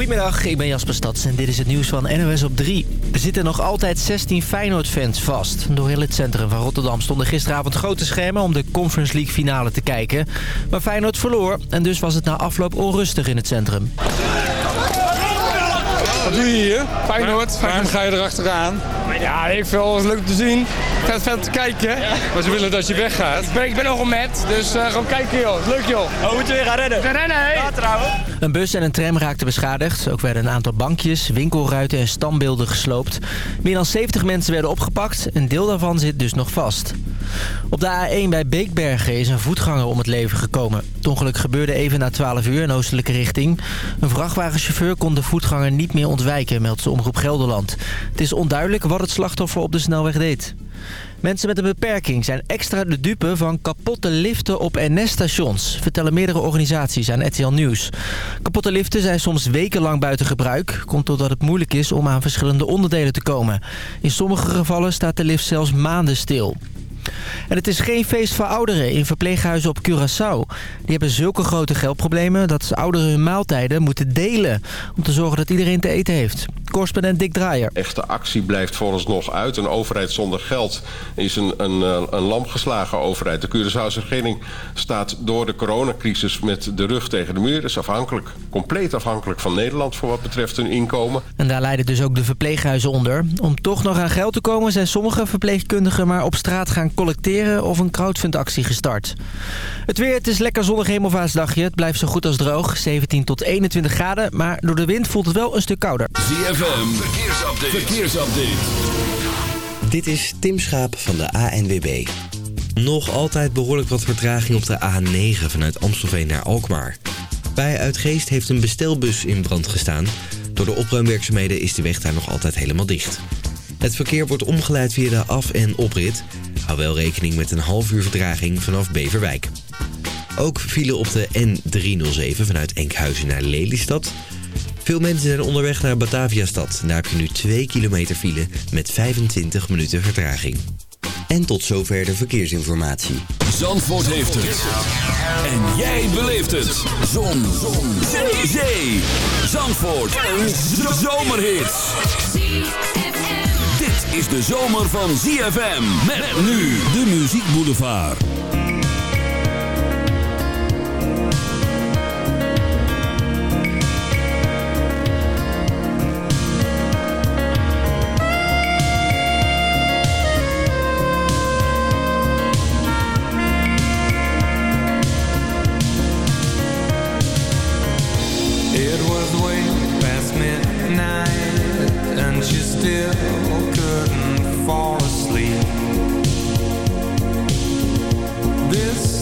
Goedemiddag, ik ben Jasper Stads en dit is het nieuws van NOS op 3. Er zitten nog altijd 16 Feyenoord-fans vast. Door heel het centrum van Rotterdam stonden gisteravond grote schermen... om de Conference League finale te kijken. Maar Feyenoord verloor en dus was het na afloop onrustig in het centrum. Wat doe je hier? Feyenoord, waarom ga je erachteraan? Ja, ik vind het leuk te zien. Vet, te kijken. Maar ze willen dat je weggaat. Ik ben, nogal met, dus uh, gewoon kijken joh. Leuk joh. Oh, moeten je weer gaan rennen? Ga rennen, hé. Ja, trouwens. Een bus en een tram raakten beschadigd. Ook werden een aantal bankjes, winkelruiten en standbeelden gesloopt. Meer dan 70 mensen werden opgepakt. Een deel daarvan zit dus nog vast. Op de A1 bij Beekbergen is een voetganger om het leven gekomen. Het ongeluk gebeurde even na 12 uur in oostelijke richting. Een vrachtwagenchauffeur kon de voetganger niet meer ontwijken, meldt de Omroep Gelderland. Het is onduidelijk wat het slachtoffer op de snelweg deed. Mensen met een beperking zijn extra de dupe van kapotte liften op NS-stations... vertellen meerdere organisaties aan RTL Nieuws. Kapotte liften zijn soms wekenlang buiten gebruik... komt doordat het moeilijk is om aan verschillende onderdelen te komen. In sommige gevallen staat de lift zelfs maanden stil. En het is geen feest voor ouderen in verpleeghuizen op Curaçao. Die hebben zulke grote geldproblemen dat ze ouderen hun maaltijden moeten delen... om te zorgen dat iedereen te eten heeft correspondent Dick Draaier. Echte actie blijft vooralsnog uit. Een overheid zonder geld is een, een, eh, een lamgeslagen overheid. De Curaçaose regering staat door de coronacrisis met de rug tegen de muur. Is afhankelijk, compleet afhankelijk van Nederland voor wat betreft hun inkomen. En daar leiden dus ook de verpleeghuizen onder. Om toch nog aan geld te komen zijn sommige verpleegkundigen maar op straat gaan collecteren of een crowdfundactie gestart. Het weer, het is lekker zonnig dagje. Het blijft zo goed als droog, 17 tot 21 graden. Maar door de wind voelt het wel een stuk kouder verkeersupdate. Dit is Tim Schaap van de ANWB. Nog altijd behoorlijk wat vertraging op de A9 vanuit Amstelveen naar Alkmaar. Bij Uitgeest heeft een bestelbus in brand gestaan. Door de opruimwerkzaamheden is de weg daar nog altijd helemaal dicht. Het verkeer wordt omgeleid via de af- en oprit. Hou wel rekening met een half uur vertraging vanaf Beverwijk. Ook vielen op de N307 vanuit Enkhuizen naar Lelystad... Veel mensen zijn onderweg naar Bataviastad. Daar heb je nu 2 kilometer file met 25 minuten vertraging. En tot zover de verkeersinformatie. Zandvoort heeft het. En jij beleeft het. Zon. Zon. Zee. Zandvoort. Een zomerhit. Dit is de zomer van ZFM. Met nu de Muziek Boulevard.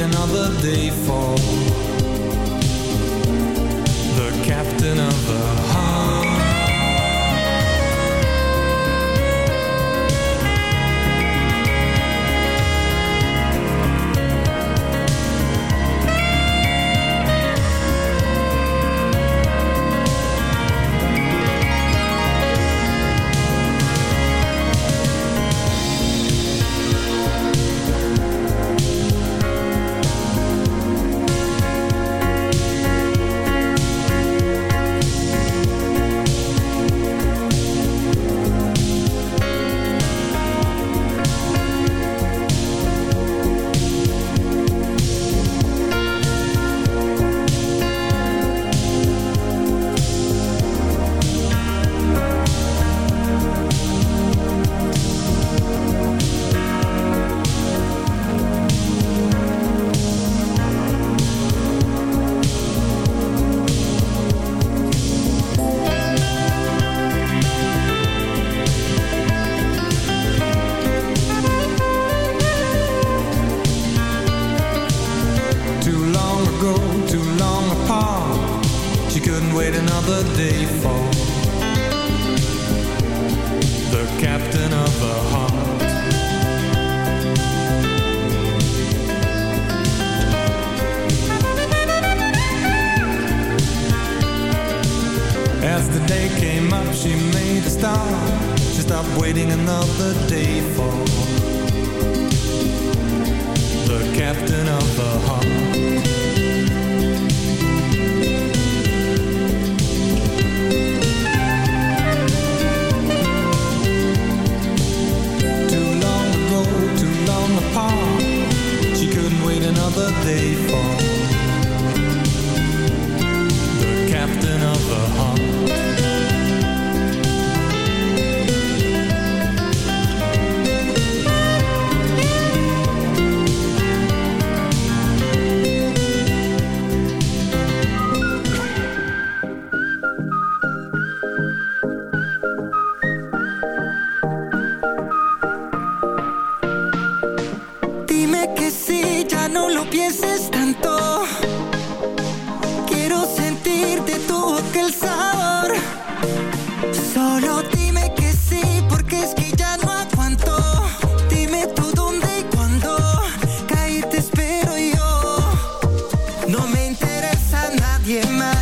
another day falls get my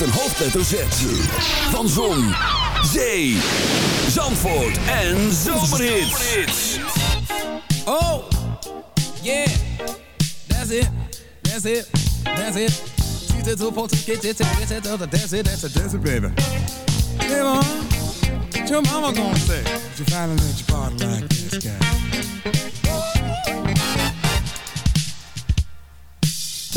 met een hoofdletter Z. Van Zon, Zee, Zandvoort en Zomerhits. Oh, yeah, that's it, that's it, that's it. She's a two-potter, get it, get it, that's it, that's it, that's it, baby. Hey, man, what your mama gonna say? You finally let your body like this guy.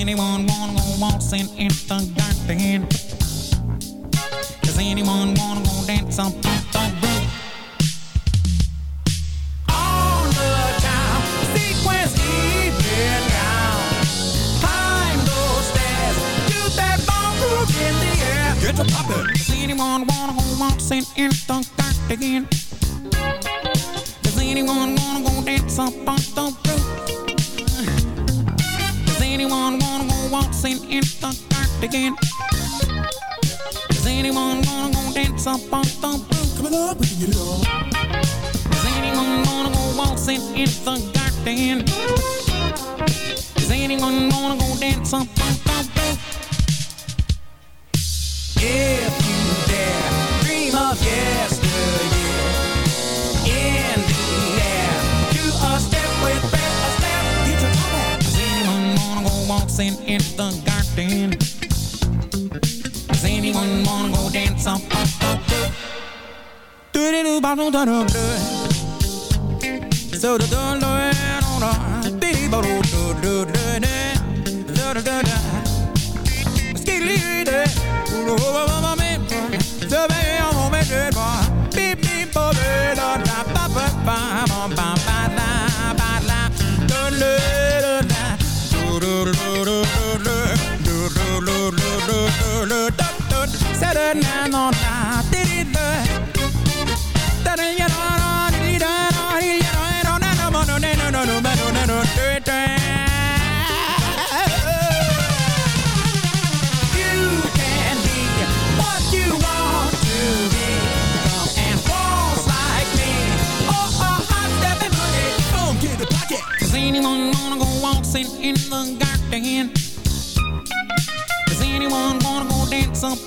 anyone wanna go waltzing in the garden? Does anyone wanna go dance up on the roof? On the time, sequence even now. Climb those stairs, do that ballroom in the air. Get to poppin'. Does anyone wanna go waltzing in the garden? Does anyone wanna go dance up on the roof? anyone wanna go waltzing in the dark again? Does anyone wanna go dance up on the roof? Coming up, bring it on. Does anyone wanna go waltzing in the dark again? Does anyone wanna go dance up on the the garden. Does anyone wanna go dance up? Do do do ba do do do. So do do do do do. do do do do do do do do. do do do.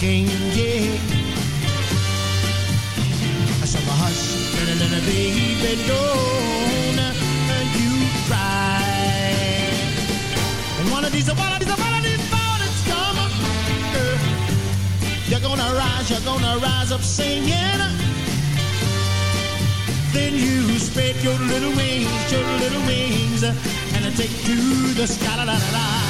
quem yeah. I saw a hush, little, little baby, don't you cry. And one of these, one of these, one of these mornings come You're gonna rise, you're gonna rise up singing. Then you spread your little wings, your little wings, and I take to the sky. La, la, la, la.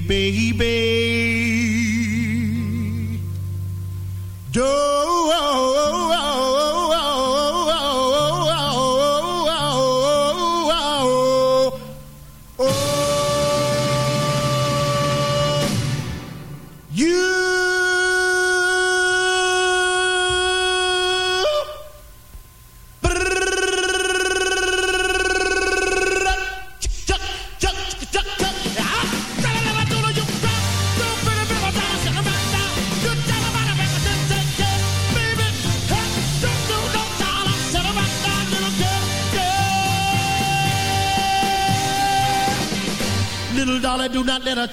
baby.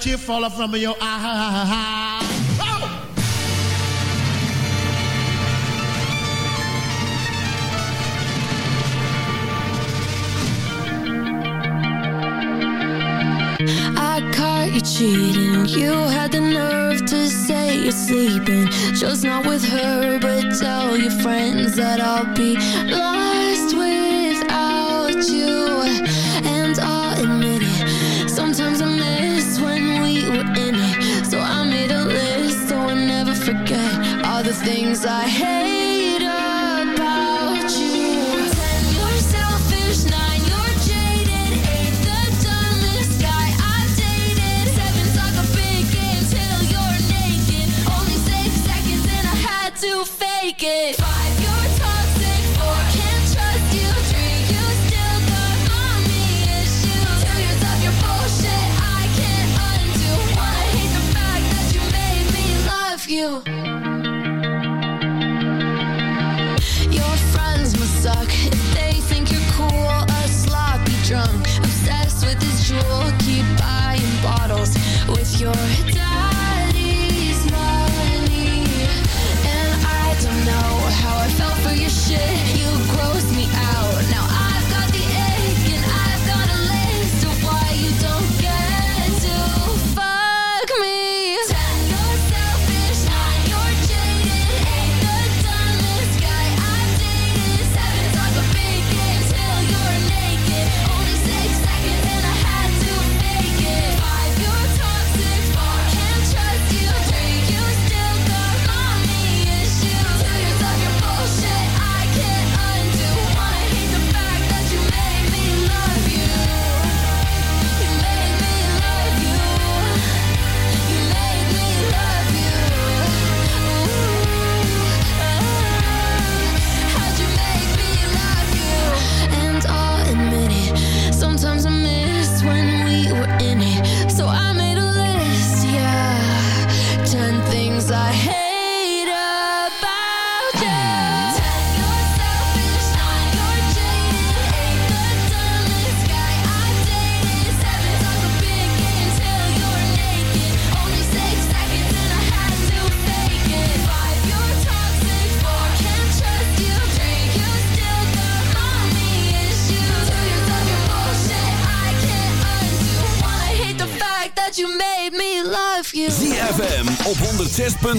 tear from your eye. Ah,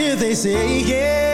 year, they say, yeah.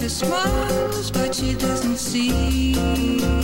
smiles, but she doesn't see.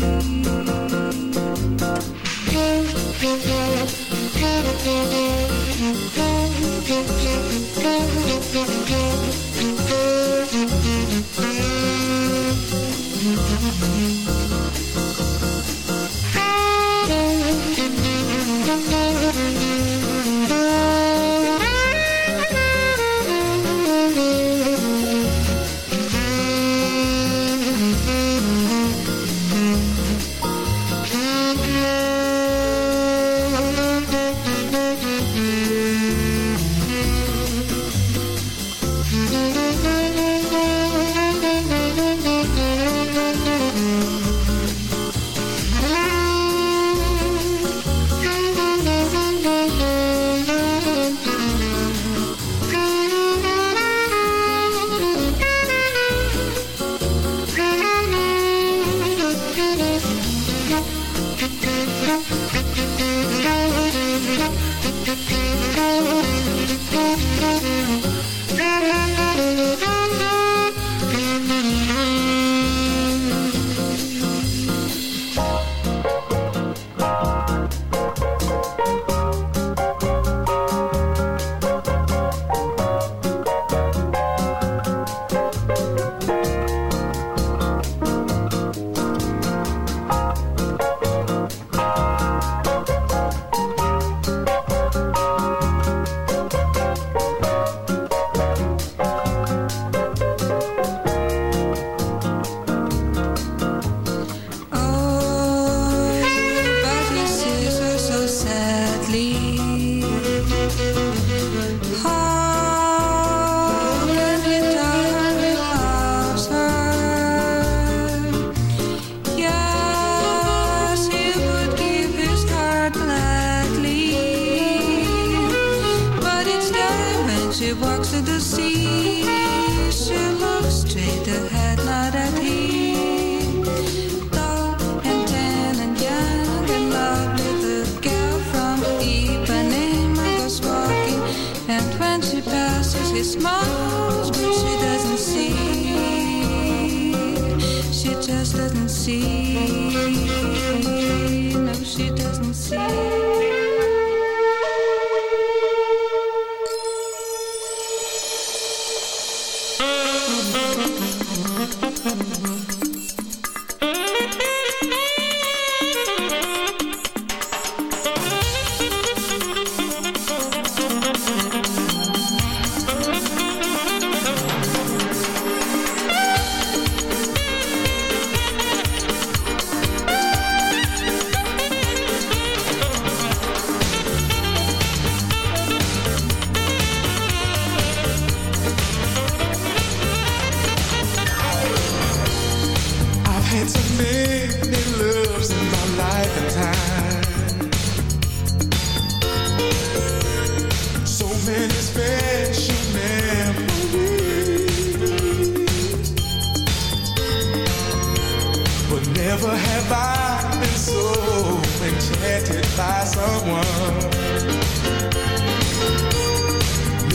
someone.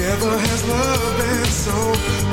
Never has love been so